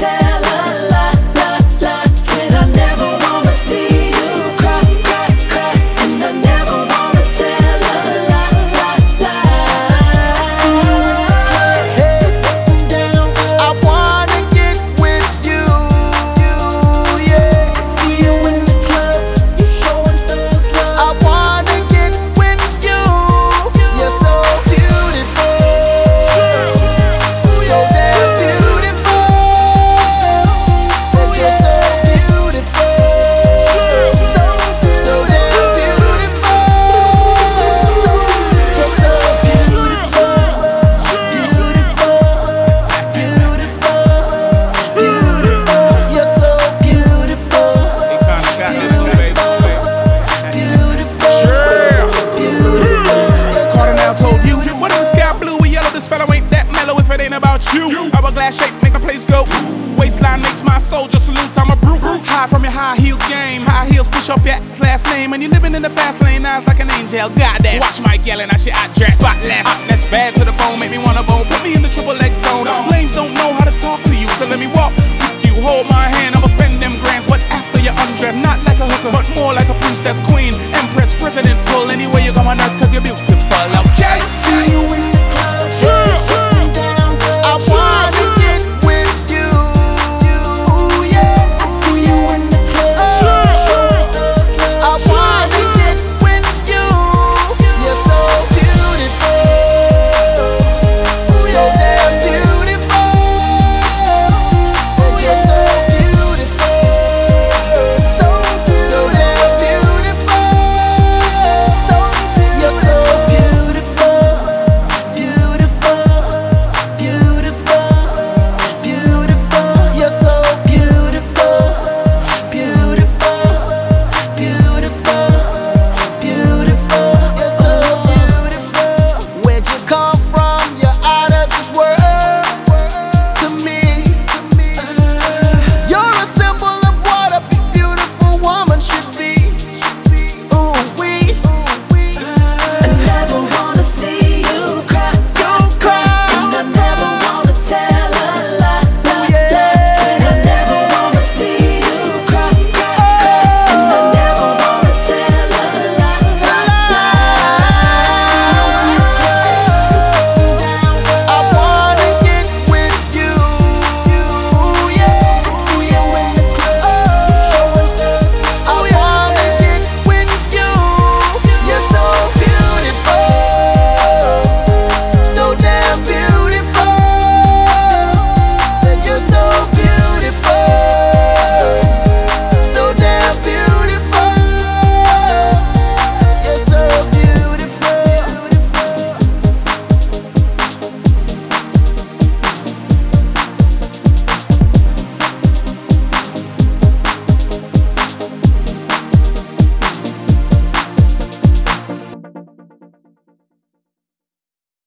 tell a lie. Hourglass shape make the place go. Waistline makes my soldier salute. I'm a brute. High from your high heel game. High heels push up your ass last name. And you're living in the fast lane. Eyes like an angel. Goddess. Watch my yelling. I shit I dress. Spotless. Hotness bad to the bone. Make me wanna bone. Put me in the triple X zone. Lames don't know how to talk to you. So let me walk with you. Hold my hand. I'ma spend them grands. What after you undress? Not like a hooker, but more like a princess, queen,